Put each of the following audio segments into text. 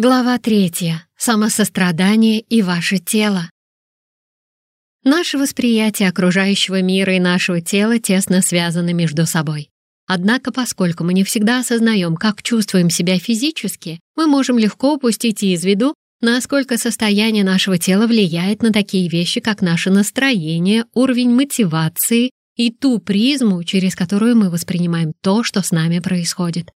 Глава третья. Самосострадание и ваше тело. Наше восприятие окружающего мира и нашего тела тесно связаны между собой. Однако, поскольку мы не всегда осознаем, как чувствуем себя физически, мы можем легко упустить из виду, насколько состояние нашего тела влияет на такие вещи, как наше настроение, уровень мотивации и ту призму, через которую мы воспринимаем то, что с нами происходит.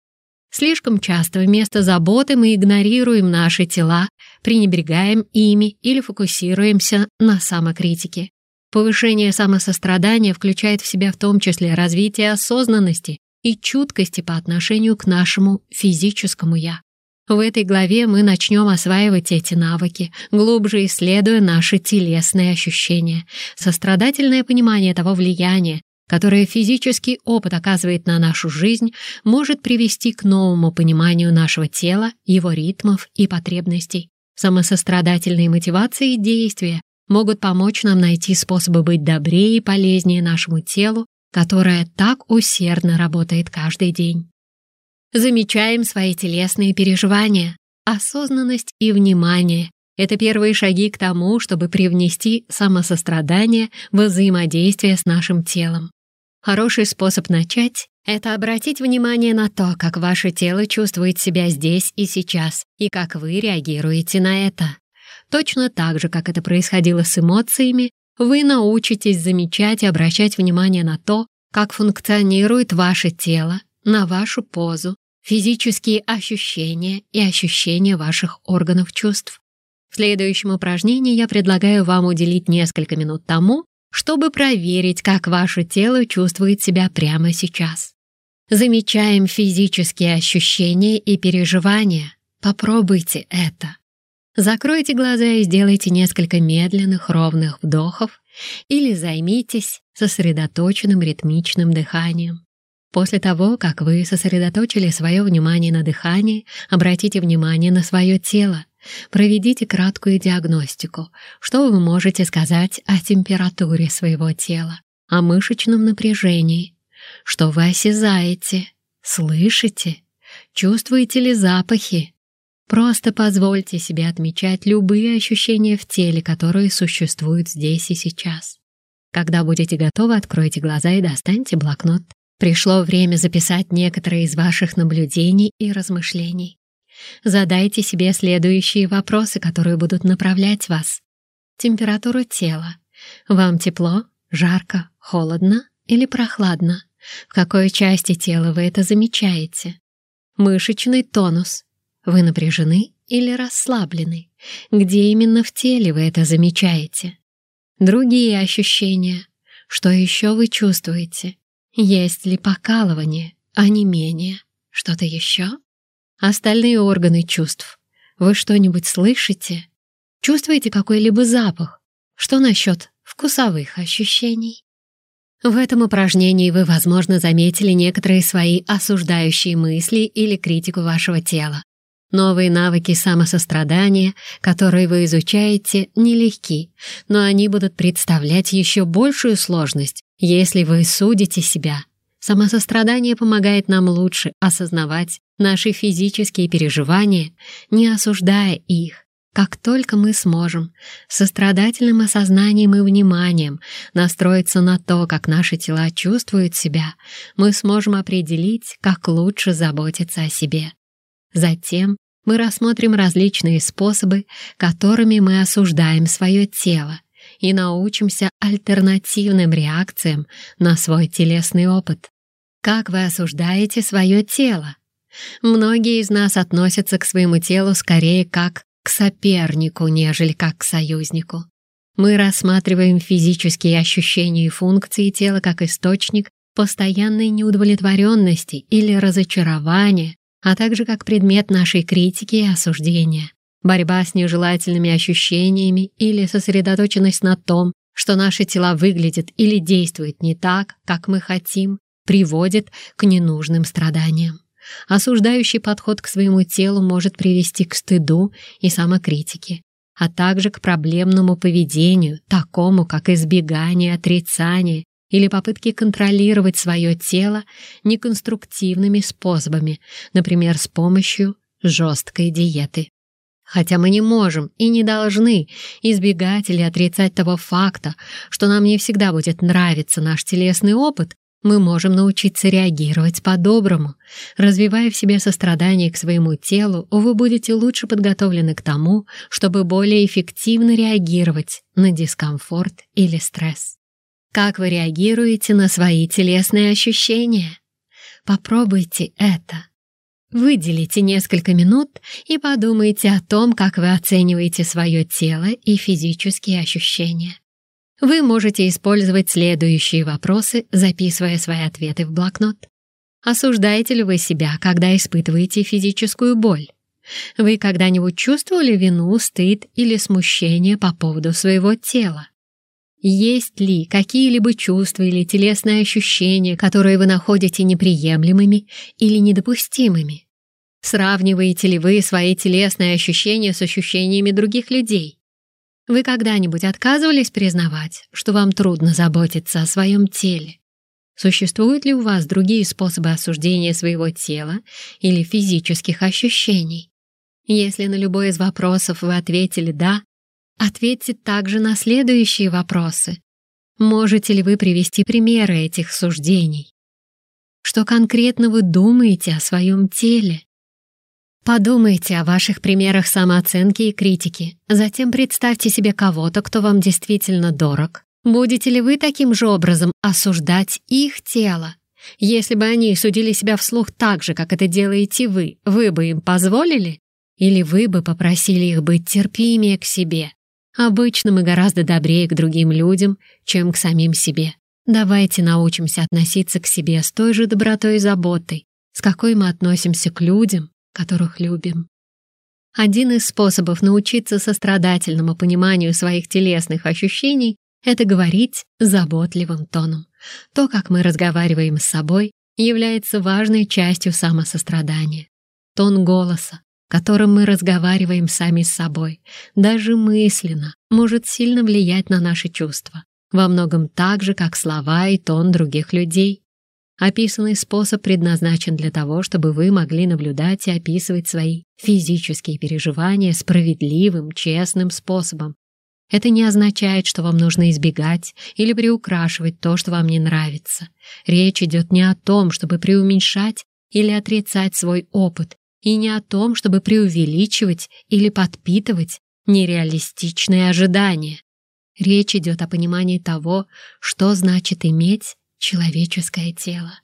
Слишком часто вместо заботы мы игнорируем наши тела, пренебрегаем ими или фокусируемся на самокритике. Повышение самосострадания включает в себя в том числе развитие осознанности и чуткости по отношению к нашему физическому «я». В этой главе мы начнем осваивать эти навыки, глубже исследуя наши телесные ощущения, сострадательное понимание того влияния, которое физический опыт оказывает на нашу жизнь, может привести к новому пониманию нашего тела, его ритмов и потребностей. Самосострадательные мотивации и действия могут помочь нам найти способы быть добрее и полезнее нашему телу, которое так усердно работает каждый день. Замечаем свои телесные переживания. Осознанность и внимание — это первые шаги к тому, чтобы привнести самосострадание в взаимодействие с нашим телом. Хороший способ начать — это обратить внимание на то, как ваше тело чувствует себя здесь и сейчас, и как вы реагируете на это. Точно так же, как это происходило с эмоциями, вы научитесь замечать и обращать внимание на то, как функционирует ваше тело, на вашу позу, физические ощущения и ощущения ваших органов чувств. В следующем упражнении я предлагаю вам уделить несколько минут тому, чтобы проверить, как ваше тело чувствует себя прямо сейчас. Замечаем физические ощущения и переживания. Попробуйте это. Закройте глаза и сделайте несколько медленных ровных вдохов или займитесь сосредоточенным ритмичным дыханием. После того, как вы сосредоточили свое внимание на дыхании, обратите внимание на свое тело, Проведите краткую диагностику. Что вы можете сказать о температуре своего тела, о мышечном напряжении? Что вы осязаете, слышите, чувствуете ли запахи? Просто позвольте себе отмечать любые ощущения в теле, которые существуют здесь и сейчас. Когда будете готовы, откройте глаза и достаньте блокнот. Пришло время записать некоторые из ваших наблюдений и размышлений. Задайте себе следующие вопросы, которые будут направлять вас. Температура тела. Вам тепло, жарко, холодно или прохладно? В какой части тела вы это замечаете? Мышечный тонус. Вы напряжены или расслаблены? Где именно в теле вы это замечаете? Другие ощущения. Что еще вы чувствуете? Есть ли покалывание, а не менее? Что-то еще? Остальные органы чувств. Вы что-нибудь слышите? Чувствуете какой-либо запах? Что насчет вкусовых ощущений? В этом упражнении вы, возможно, заметили некоторые свои осуждающие мысли или критику вашего тела. Новые навыки самосострадания, которые вы изучаете, нелегки, но они будут представлять еще большую сложность, если вы судите себя. Самосострадание помогает нам лучше осознавать наши физические переживания, не осуждая их. Как только мы сможем сострадательным осознанием и вниманием настроиться на то, как наши тела чувствуют себя, мы сможем определить, как лучше заботиться о себе. Затем мы рассмотрим различные способы, которыми мы осуждаем свое тело, и научимся альтернативным реакциям на свой телесный опыт. Как вы осуждаете свое тело? Многие из нас относятся к своему телу скорее как к сопернику, нежели как к союзнику. Мы рассматриваем физические ощущения и функции тела как источник постоянной неудовлетворенности или разочарования, а также как предмет нашей критики и осуждения. Борьба с нежелательными ощущениями или сосредоточенность на том, что наши тела выглядят или действуют не так, как мы хотим, приводит к ненужным страданиям. Осуждающий подход к своему телу может привести к стыду и самокритике, а также к проблемному поведению, такому как избегание, отрицание или попытки контролировать свое тело неконструктивными способами, например, с помощью жесткой диеты. Хотя мы не можем и не должны избегать или отрицать того факта, что нам не всегда будет нравиться наш телесный опыт, мы можем научиться реагировать по-доброму. Развивая в себе сострадание к своему телу, вы будете лучше подготовлены к тому, чтобы более эффективно реагировать на дискомфорт или стресс. Как вы реагируете на свои телесные ощущения? Попробуйте это. Выделите несколько минут и подумайте о том, как вы оцениваете свое тело и физические ощущения. Вы можете использовать следующие вопросы, записывая свои ответы в блокнот. Осуждаете ли вы себя, когда испытываете физическую боль? Вы когда-нибудь чувствовали вину, стыд или смущение по поводу своего тела? Есть ли какие-либо чувства или телесные ощущения, которые вы находите неприемлемыми или недопустимыми? Сравниваете ли вы свои телесные ощущения с ощущениями других людей? Вы когда-нибудь отказывались признавать, что вам трудно заботиться о своем теле? Существуют ли у вас другие способы осуждения своего тела или физических ощущений? Если на любой из вопросов вы ответили «да», ответьте также на следующие вопросы. Можете ли вы привести примеры этих суждений? Что конкретно вы думаете о своем теле? Подумайте о ваших примерах самооценки и критики. Затем представьте себе кого-то, кто вам действительно дорог. Будете ли вы таким же образом осуждать их тело? Если бы они судили себя вслух так же, как это делаете вы, вы бы им позволили? Или вы бы попросили их быть терпимее к себе? Обычно мы гораздо добрее к другим людям, чем к самим себе. Давайте научимся относиться к себе с той же добротой и заботой, с какой мы относимся к людям, которых любим. Один из способов научиться сострадательному пониманию своих телесных ощущений — это говорить заботливым тоном. То, как мы разговариваем с собой, является важной частью самосострадания. Тон голоса, которым мы разговариваем сами с собой, даже мысленно, может сильно влиять на наши чувства, во многом так же, как слова и тон других людей. Описанный способ предназначен для того, чтобы вы могли наблюдать и описывать свои физические переживания справедливым, честным способом. Это не означает, что вам нужно избегать или приукрашивать то, что вам не нравится. Речь идет не о том, чтобы преуменьшать или отрицать свой опыт, и не о том, чтобы преувеличивать или подпитывать нереалистичные ожидания. Речь идет о понимании того, что значит иметь человеческое тело.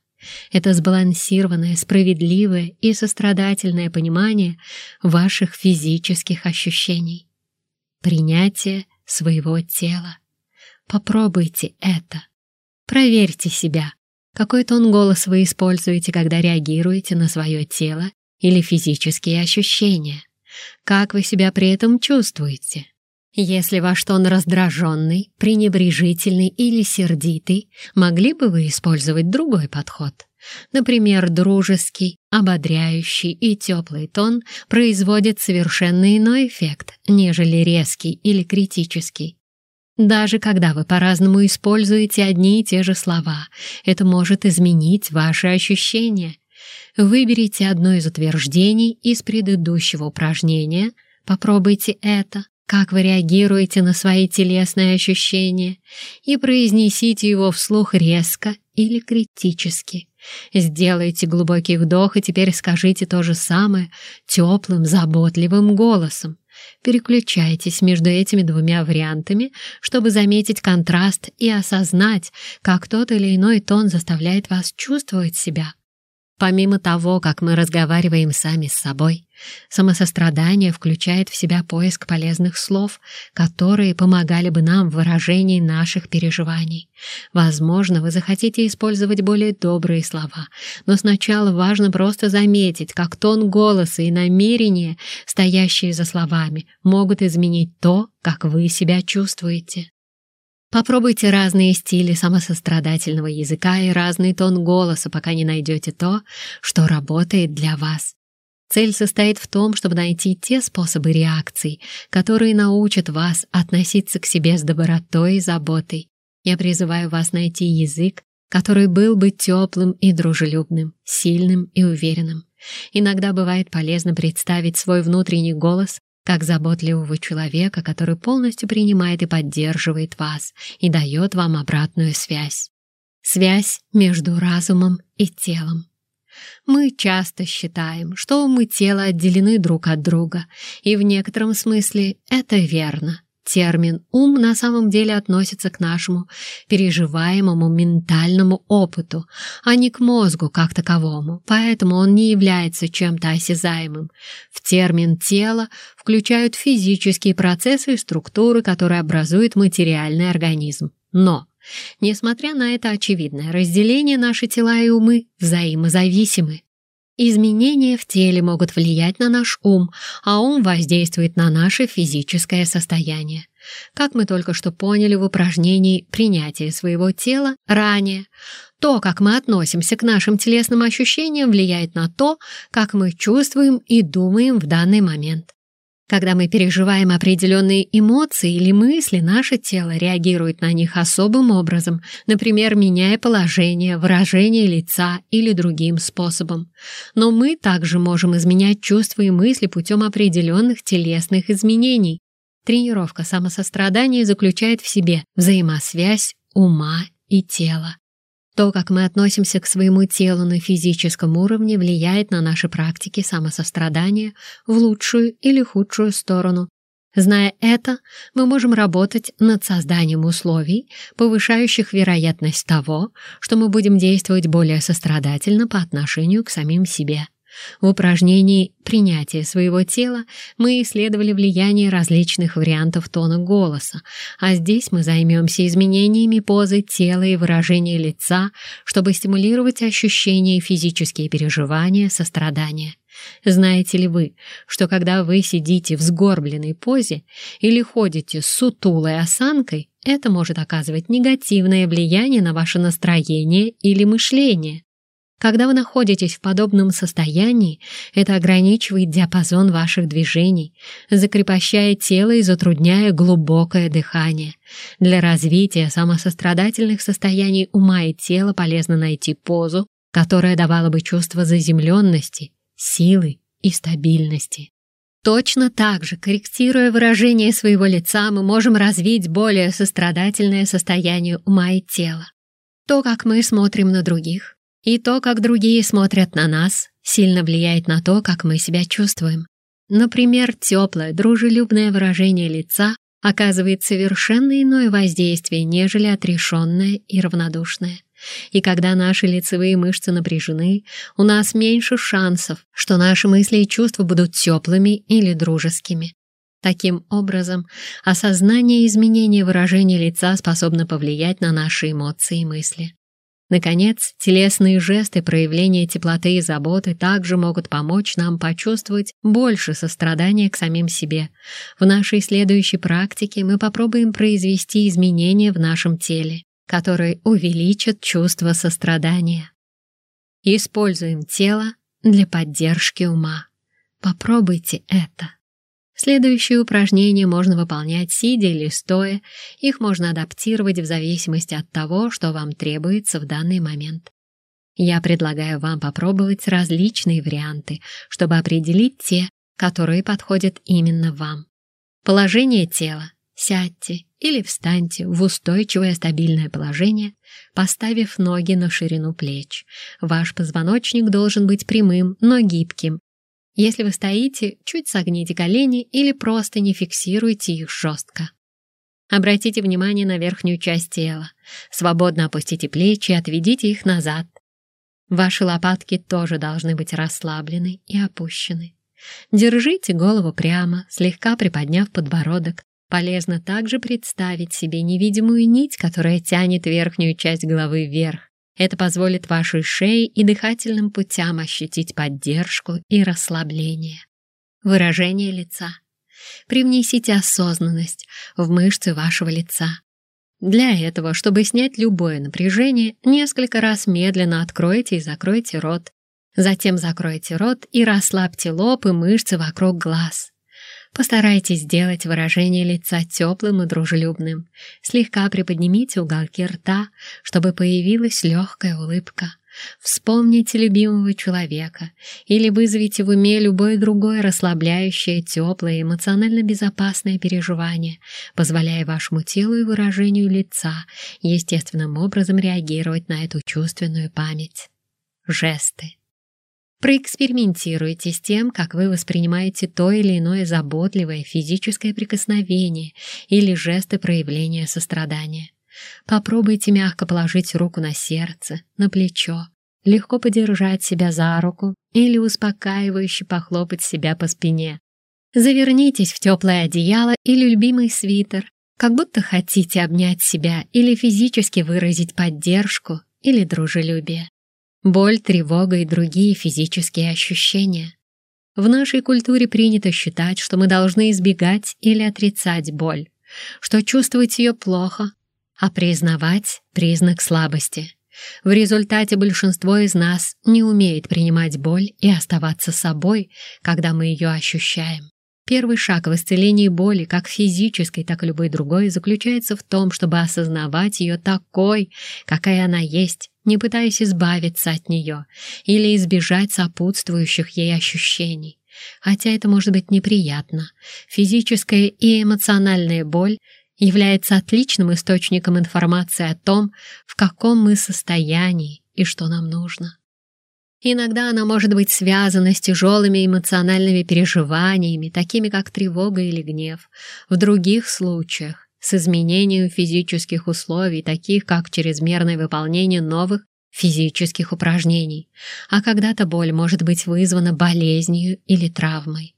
Это сбалансированное, справедливое и сострадательное понимание ваших физических ощущений. Принятие своего тела. Попробуйте это. Проверьте себя. Какой тон голос вы используете, когда реагируете на свое тело или физические ощущения? Как вы себя при этом чувствуете? Если ваш тон раздраженный, пренебрежительный или сердитый, могли бы вы использовать другой подход. Например, дружеский, ободряющий и теплый тон производит совершенно иной эффект, нежели резкий или критический. Даже когда вы по-разному используете одни и те же слова, это может изменить ваши ощущения. Выберите одно из утверждений из предыдущего упражнения, попробуйте это, как вы реагируете на свои телесные ощущения, и произнесите его вслух резко или критически. Сделайте глубокий вдох и теперь скажите то же самое теплым, заботливым голосом. Переключайтесь между этими двумя вариантами, чтобы заметить контраст и осознать, как тот или иной тон заставляет вас чувствовать себя. Помимо того, как мы разговариваем сами с собой, самосострадание включает в себя поиск полезных слов, которые помогали бы нам в выражении наших переживаний. Возможно, вы захотите использовать более добрые слова, но сначала важно просто заметить, как тон голоса и намерения, стоящие за словами, могут изменить то, как вы себя чувствуете. Попробуйте разные стили самосострадательного языка и разный тон голоса, пока не найдете то, что работает для вас. Цель состоит в том, чтобы найти те способы реакций, которые научат вас относиться к себе с добротой и заботой. Я призываю вас найти язык, который был бы теплым и дружелюбным, сильным и уверенным. Иногда бывает полезно представить свой внутренний голос как заботливого человека, который полностью принимает и поддерживает вас и дает вам обратную связь. Связь между разумом и телом. Мы часто считаем, что и тело отделены друг от друга, и в некотором смысле это верно. Термин «ум» на самом деле относится к нашему переживаемому ментальному опыту, а не к мозгу как таковому, поэтому он не является чем-то осязаемым. В термин «тело» включают физические процессы и структуры, которые образуют материальный организм. Но Несмотря на это очевидное разделение, наши тела и умы взаимозависимы. Изменения в теле могут влиять на наш ум, а ум воздействует на наше физическое состояние. Как мы только что поняли в упражнении принятия своего тела ранее, то, как мы относимся к нашим телесным ощущениям, влияет на то, как мы чувствуем и думаем в данный момент. Когда мы переживаем определенные эмоции или мысли, наше тело реагирует на них особым образом, например, меняя положение, выражение лица или другим способом. Но мы также можем изменять чувства и мысли путем определенных телесных изменений. Тренировка самосострадания заключает в себе взаимосвязь ума и тела. То, как мы относимся к своему телу на физическом уровне, влияет на наши практики самосострадания в лучшую или худшую сторону. Зная это, мы можем работать над созданием условий, повышающих вероятность того, что мы будем действовать более сострадательно по отношению к самим себе. В упражнении «Принятие своего тела» мы исследовали влияние различных вариантов тона голоса, а здесь мы займемся изменениями позы тела и выражения лица, чтобы стимулировать ощущения и физические переживания сострадания. Знаете ли вы, что когда вы сидите в сгорбленной позе или ходите с сутулой осанкой, это может оказывать негативное влияние на ваше настроение или мышление? Когда вы находитесь в подобном состоянии, это ограничивает диапазон ваших движений, закрепощая тело и затрудняя глубокое дыхание. Для развития самосострадательных состояний ума и тела полезно найти позу, которая давала бы чувство заземленности, силы и стабильности. Точно так же, корректируя выражение своего лица, мы можем развить более сострадательное состояние ума и тела. То, как мы смотрим на других, и то, как другие смотрят на нас, сильно влияет на то, как мы себя чувствуем. Например, теплое, дружелюбное выражение лица оказывает совершенно иное воздействие, нежели отрешенное и равнодушное. И когда наши лицевые мышцы напряжены, у нас меньше шансов, что наши мысли и чувства будут теплыми или дружескими. Таким образом, осознание изменения выражения лица способно повлиять на наши эмоции и мысли. Наконец, телесные жесты проявления теплоты и заботы также могут помочь нам почувствовать больше сострадания к самим себе. В нашей следующей практике мы попробуем произвести изменения в нашем теле, которые увеличат чувство сострадания. Используем тело для поддержки ума. Попробуйте это. Следующие упражнения можно выполнять сидя или стоя, их можно адаптировать в зависимости от того, что вам требуется в данный момент. Я предлагаю вам попробовать различные варианты, чтобы определить те, которые подходят именно вам. Положение тела. Сядьте или встаньте в устойчивое стабильное положение, поставив ноги на ширину плеч. Ваш позвоночник должен быть прямым, но гибким, если вы стоите, чуть согните колени или просто не фиксируйте их жестко. Обратите внимание на верхнюю часть тела. Свободно опустите плечи и отведите их назад. Ваши лопатки тоже должны быть расслаблены и опущены. Держите голову прямо, слегка приподняв подбородок. Полезно также представить себе невидимую нить, которая тянет верхнюю часть головы вверх. Это позволит вашей шее и дыхательным путям ощутить поддержку и расслабление. Выражение лица. Привнесите осознанность в мышцы вашего лица. Для этого, чтобы снять любое напряжение, несколько раз медленно откройте и закройте рот. Затем закройте рот и расслабьте лоб и мышцы вокруг глаз. Постарайтесь сделать выражение лица теплым и дружелюбным. Слегка приподнимите уголки рта, чтобы появилась легкая улыбка. Вспомните любимого человека или вызовите в уме любое другое расслабляющее, теплое, эмоционально безопасное переживание, позволяя вашему телу и выражению лица естественным образом реагировать на эту чувственную память. Жесты. Проэкспериментируйте с тем, как вы воспринимаете то или иное заботливое физическое прикосновение или жесты проявления сострадания. Попробуйте мягко положить руку на сердце, на плечо, легко подержать себя за руку или успокаивающе похлопать себя по спине. Завернитесь в теплое одеяло или любимый свитер, как будто хотите обнять себя или физически выразить поддержку или дружелюбие. Боль, тревога и другие физические ощущения. В нашей культуре принято считать, что мы должны избегать или отрицать боль, что чувствовать ее плохо, а признавать — признак слабости. В результате большинство из нас не умеет принимать боль и оставаться собой, когда мы ее ощущаем. Первый шаг в исцелении боли, как физической, так и любой другой, заключается в том, чтобы осознавать ее такой, какая она есть, не пытаясь избавиться от нее или избежать сопутствующих ей ощущений. Хотя это может быть неприятно. Физическая и эмоциональная боль является отличным источником информации о том, в каком мы состоянии и что нам нужно. Иногда она может быть связана с тяжелыми эмоциональными переживаниями, такими как тревога или гнев. В других случаях с изменением физических условий, таких как чрезмерное выполнение новых физических упражнений, а когда-то боль может быть вызвана болезнью или травмой.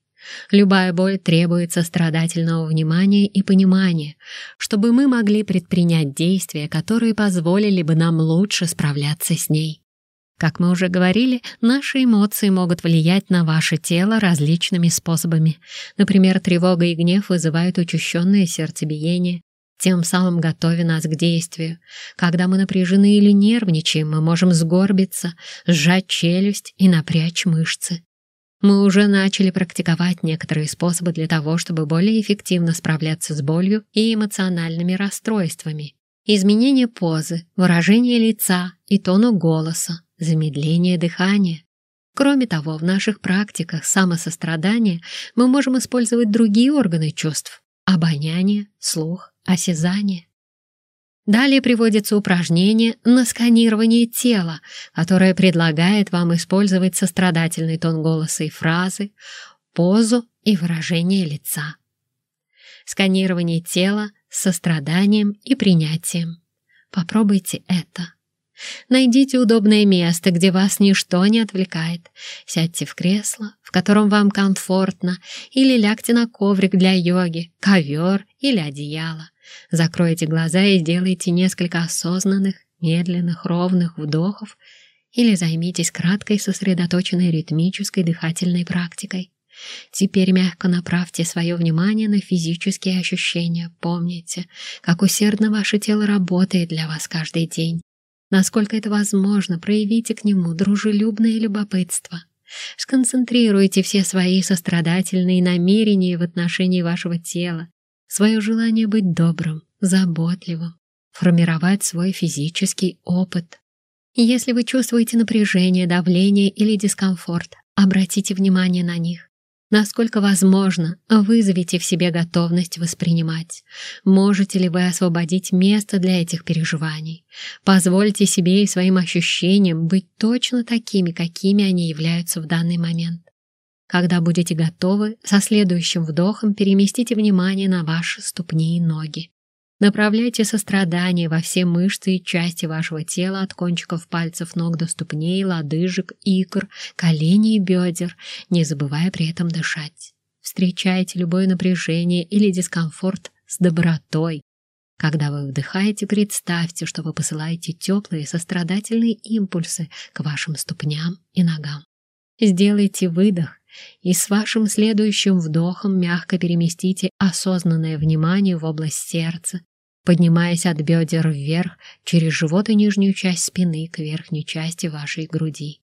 Любая боль требует сострадательного внимания и понимания, чтобы мы могли предпринять действия, которые позволили бы нам лучше справляться с ней. Как мы уже говорили, наши эмоции могут влиять на ваше тело различными способами. Например, тревога и гнев вызывают учащенное сердцебиение, тем самым готовя нас к действию. Когда мы напряжены или нервничаем, мы можем сгорбиться, сжать челюсть и напрячь мышцы. Мы уже начали практиковать некоторые способы для того, чтобы более эффективно справляться с болью и эмоциональными расстройствами. Изменение позы, выражение лица и тона голоса, замедление дыхания. Кроме того, в наших практиках самосострадания мы можем использовать другие органы чувств – обоняние, слух, осязание. Далее приводится упражнение на сканирование тела, которое предлагает вам использовать сострадательный тон голоса и фразы, позу и выражение лица. Сканирование тела с состраданием и принятием. Попробуйте это. Найдите удобное место, где вас ничто не отвлекает. Сядьте в кресло, в котором вам комфортно, или лягте на коврик для йоги, ковер или одеяло. Закройте глаза и сделайте несколько осознанных, медленных, ровных вдохов или займитесь краткой сосредоточенной ритмической дыхательной практикой. Теперь мягко направьте свое внимание на физические ощущения. Помните, как усердно ваше тело работает для вас каждый день. Насколько это возможно, проявите к нему дружелюбное любопытство. Сконцентрируйте все свои сострадательные намерения в отношении вашего тела свое желание быть добрым, заботливым, формировать свой физический опыт. Если вы чувствуете напряжение, давление или дискомфорт, обратите внимание на них. Насколько возможно, вызовите в себе готовность воспринимать. Можете ли вы освободить место для этих переживаний? Позвольте себе и своим ощущениям быть точно такими, какими они являются в данный момент. Когда будете готовы, со следующим вдохом переместите внимание на ваши ступни и ноги. Направляйте сострадание во все мышцы и части вашего тела от кончиков пальцев ног до ступней, лодыжек, икр, коленей и бедер, не забывая при этом дышать. Встречайте любое напряжение или дискомфорт с добротой. Когда вы вдыхаете, представьте, что вы посылаете теплые сострадательные импульсы к вашим ступням и ногам. Сделайте выдох и с вашим следующим вдохом мягко переместите осознанное внимание в область сердца, поднимаясь от бедер вверх через живот и нижнюю часть спины к верхней части вашей груди.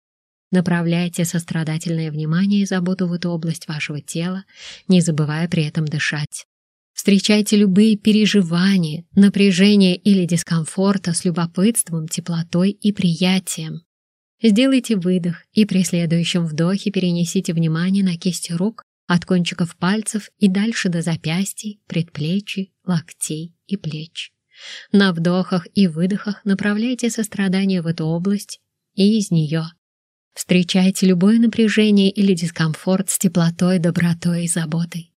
Направляйте сострадательное внимание и заботу в эту область вашего тела, не забывая при этом дышать. Встречайте любые переживания, напряжения или дискомфорта с любопытством, теплотой и приятием. Сделайте выдох и при следующем вдохе перенесите внимание на кисти рук от кончиков пальцев и дальше до запястий, предплечий, локтей и плеч. На вдохах и выдохах направляйте сострадание в эту область и из нее. Встречайте любое напряжение или дискомфорт с теплотой, добротой и заботой.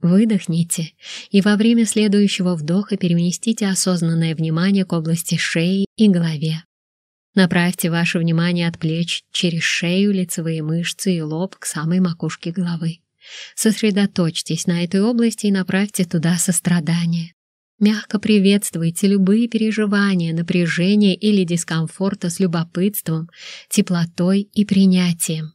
Выдохните и во время следующего вдоха переместите осознанное внимание к области шеи и голове. Направьте ваше внимание от плеч через шею, лицевые мышцы и лоб к самой макушке головы. Сосредоточьтесь на этой области и направьте туда сострадание. Мягко приветствуйте любые переживания, напряжения или дискомфорта с любопытством, теплотой и принятием.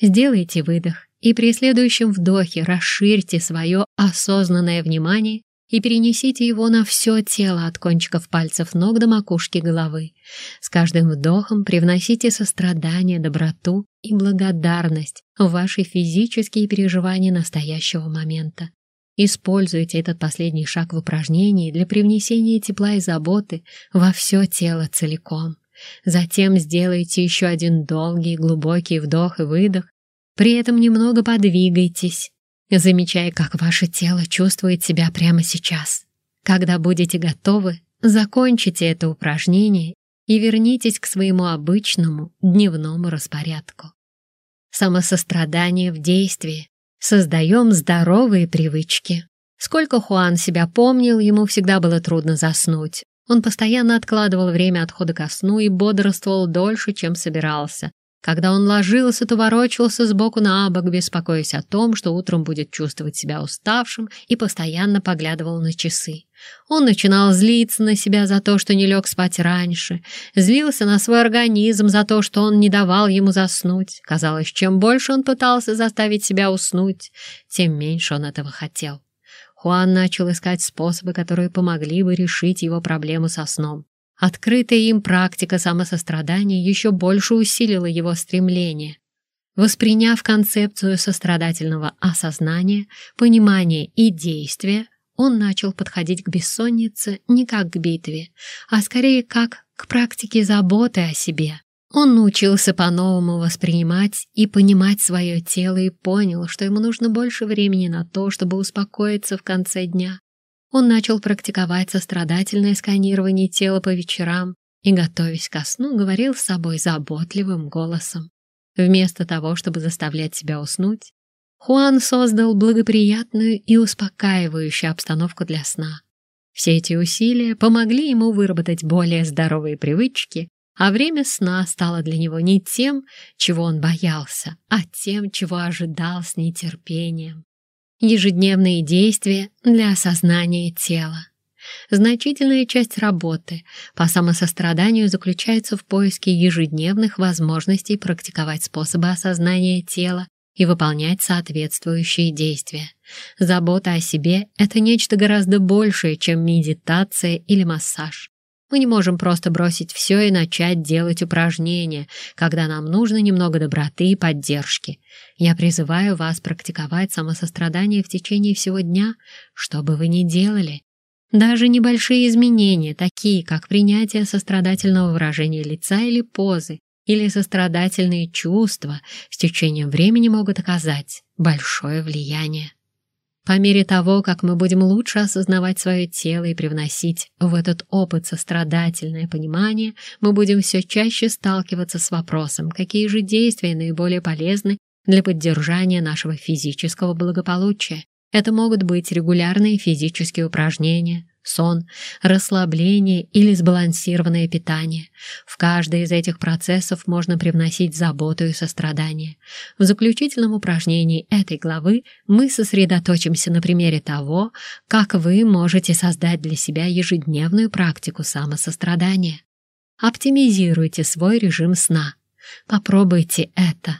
Сделайте выдох и при следующем вдохе расширьте свое осознанное внимание и перенесите его на все тело от кончиков пальцев ног до макушки головы. С каждым вдохом привносите сострадание, доброту и благодарность в ваши физические переживания настоящего момента. Используйте этот последний шаг в упражнении для привнесения тепла и заботы во все тело целиком. Затем сделайте еще один долгий глубокий вдох и выдох, при этом немного подвигайтесь, замечая, как ваше тело чувствует себя прямо сейчас. Когда будете готовы, закончите это упражнение и вернитесь к своему обычному дневному распорядку. Самосострадание в действии Создаем здоровые привычки. Сколько Хуан себя помнил, ему всегда было трудно заснуть. Он постоянно откладывал время отхода ко сну и бодрствовал дольше, чем собирался. Когда он ложился, то ворочался сбоку на бок, беспокоясь о том, что утром будет чувствовать себя уставшим, и постоянно поглядывал на часы. Он начинал злиться на себя за то, что не лег спать раньше, злился на свой организм за то, что он не давал ему заснуть. Казалось, чем больше он пытался заставить себя уснуть, тем меньше он этого хотел. Хуан начал искать способы, которые помогли бы решить его проблему со сном. Открытая им практика самосострадания еще больше усилила его стремление. Восприняв концепцию сострадательного осознания, понимания и действия, он начал подходить к бессоннице не как к битве, а скорее как к практике заботы о себе. Он научился по-новому воспринимать и понимать свое тело и понял, что ему нужно больше времени на то, чтобы успокоиться в конце дня, он начал практиковать сострадательное сканирование тела по вечерам и, готовясь ко сну, говорил с собой заботливым голосом. Вместо того, чтобы заставлять себя уснуть, Хуан создал благоприятную и успокаивающую обстановку для сна. Все эти усилия помогли ему выработать более здоровые привычки, а время сна стало для него не тем, чего он боялся, а тем, чего ожидал с нетерпением ежедневные действия для осознания тела. Значительная часть работы по самосостраданию заключается в поиске ежедневных возможностей практиковать способы осознания тела и выполнять соответствующие действия. Забота о себе — это нечто гораздо большее, чем медитация или массаж. Мы не можем просто бросить все и начать делать упражнения, когда нам нужно немного доброты и поддержки. Я призываю вас практиковать самосострадание в течение всего дня, что бы вы ни делали. Даже небольшие изменения, такие как принятие сострадательного выражения лица или позы, или сострадательные чувства, с течением времени могут оказать большое влияние. По мере того, как мы будем лучше осознавать свое тело и привносить в этот опыт сострадательное понимание, мы будем все чаще сталкиваться с вопросом, какие же действия наиболее полезны для поддержания нашего физического благополучия. Это могут быть регулярные физические упражнения, сон, расслабление или сбалансированное питание. В каждый из этих процессов можно привносить заботу и сострадание. В заключительном упражнении этой главы мы сосредоточимся на примере того, как вы можете создать для себя ежедневную практику самосострадания. Оптимизируйте свой режим сна. Попробуйте это.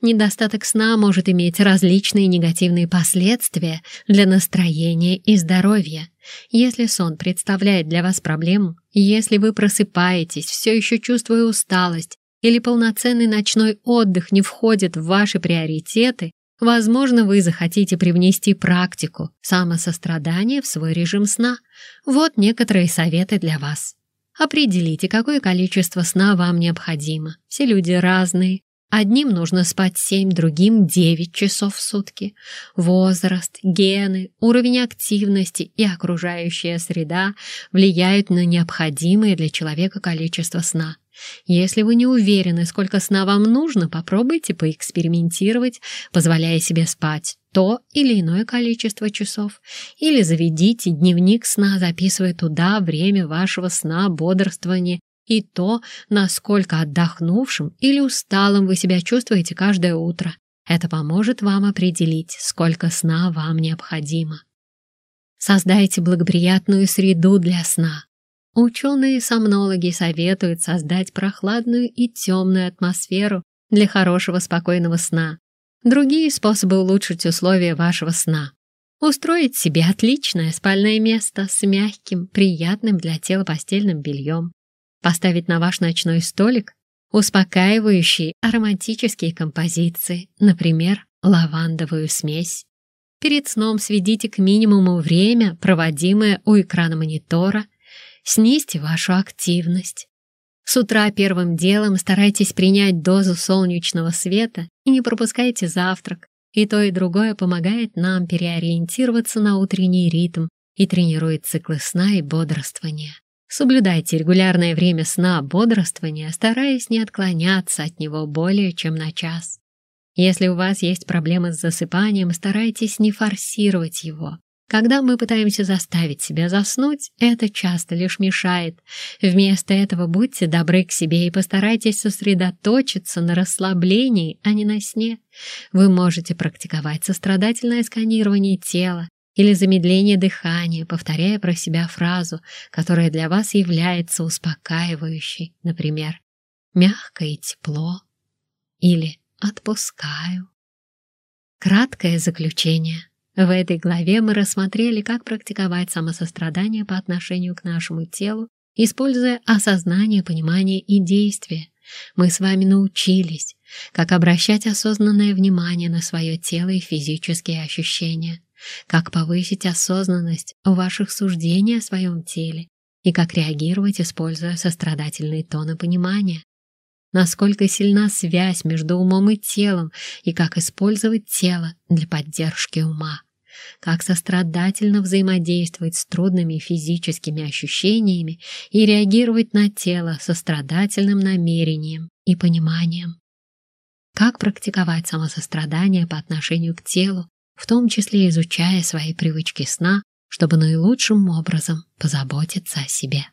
Недостаток сна может иметь различные негативные последствия для настроения и здоровья. Если сон представляет для вас проблему, если вы просыпаетесь, все еще чувствуя усталость, или полноценный ночной отдых не входит в ваши приоритеты, возможно, вы захотите привнести практику самосострадания в свой режим сна. Вот некоторые советы для вас. Определите, какое количество сна вам необходимо. Все люди разные. Одним нужно спать 7, другим 9 часов в сутки. Возраст, гены, уровень активности и окружающая среда влияют на необходимое для человека количество сна. Если вы не уверены, сколько сна вам нужно, попробуйте поэкспериментировать, позволяя себе спать то или иное количество часов. Или заведите дневник сна, записывая туда время вашего сна, бодрствования и то, насколько отдохнувшим или усталым вы себя чувствуете каждое утро. Это поможет вам определить, сколько сна вам необходимо. Создайте благоприятную среду для сна. Ученые-сомнологи советуют создать прохладную и темную атмосферу для хорошего спокойного сна. Другие способы улучшить условия вашего сна. Устроить себе отличное спальное место с мягким, приятным для тела постельным бельем. Поставить на ваш ночной столик успокаивающие ароматические композиции, например, лавандовую смесь. Перед сном сведите к минимуму время, проводимое у экрана монитора – снизьте вашу активность. С утра первым делом старайтесь принять дозу солнечного света и не пропускайте завтрак. И то, и другое помогает нам переориентироваться на утренний ритм и тренирует циклы сна и бодрствования. Соблюдайте регулярное время сна бодрствования, стараясь не отклоняться от него более чем на час. Если у вас есть проблемы с засыпанием, старайтесь не форсировать его. Когда мы пытаемся заставить себя заснуть, это часто лишь мешает. Вместо этого будьте добры к себе и постарайтесь сосредоточиться на расслаблении, а не на сне. Вы можете практиковать сострадательное сканирование тела или замедление дыхания, повторяя про себя фразу, которая для вас является успокаивающей, например, «мягко и тепло» или «отпускаю». Краткое заключение. В этой главе мы рассмотрели, как практиковать самосострадание по отношению к нашему телу, используя осознание, понимание и действие. Мы с вами научились, как обращать осознанное внимание на свое тело и физические ощущения, как повысить осознанность ваших суждениях о своем теле? И как реагировать, используя сострадательные тоны понимания? Насколько сильна связь между умом и телом? И как использовать тело для поддержки ума? Как сострадательно взаимодействовать с трудными физическими ощущениями и реагировать на тело сострадательным намерением и пониманием. Как практиковать самосострадание по отношению к телу, в том числе изучая свои привычки сна, чтобы наилучшим образом позаботиться о себе.